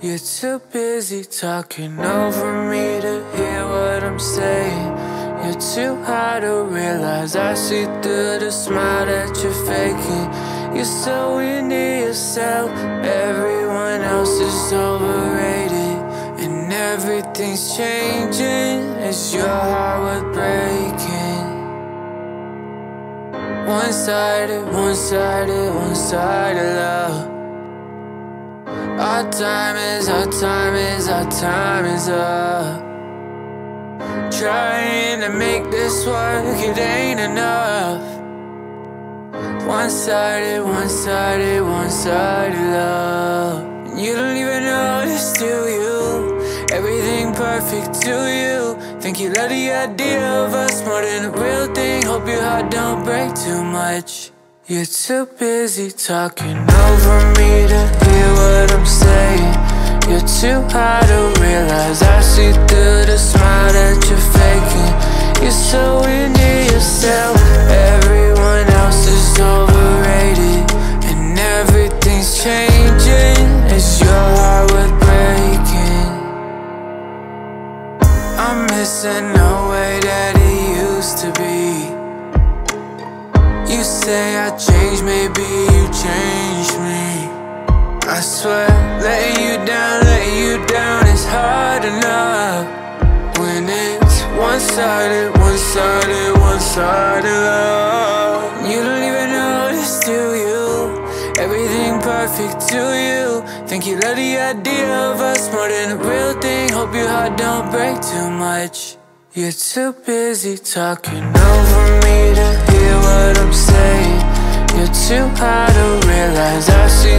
You're too busy talking over me to hear what I'm saying. You're too high to realize I see through the smile that you're faking. You're so into yourself, everyone else is overrated. And everything's changing as your heart was breaking. One sided, one sided, one sided love. Our time is, our time is, our time is up. Trying to make this work, it ain't enough. One sided, one sided, one sided love. You don't even notice, do you? Everything perfect to you. Think you love the idea of us more than the real thing. Hope your heart don't break too much. You're too busy talking over me to hear what I'm saying. You're too high to realize I see through the smile that you're faking. You're so into yourself, everyone else is overrated. And everything's changing as your heart was breaking. I'm missing the way that it used to be. Say I changed, maybe you changed me. I swear, letting you down, letting you down is hard enough. When it's one sided, one sided, one sided love. You don't even notice, do you? Everything perfect to you. Think you love the idea of us more than the real thing. Hope your heart don't break too much. You're too busy talking over me to hear what I'm saying. You're too high to realize. I see